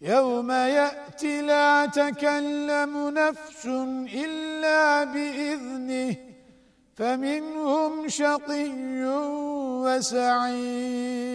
يوم يأتي لا تكلم نفس إلا بإذنه فمنهم شقي وسعيد.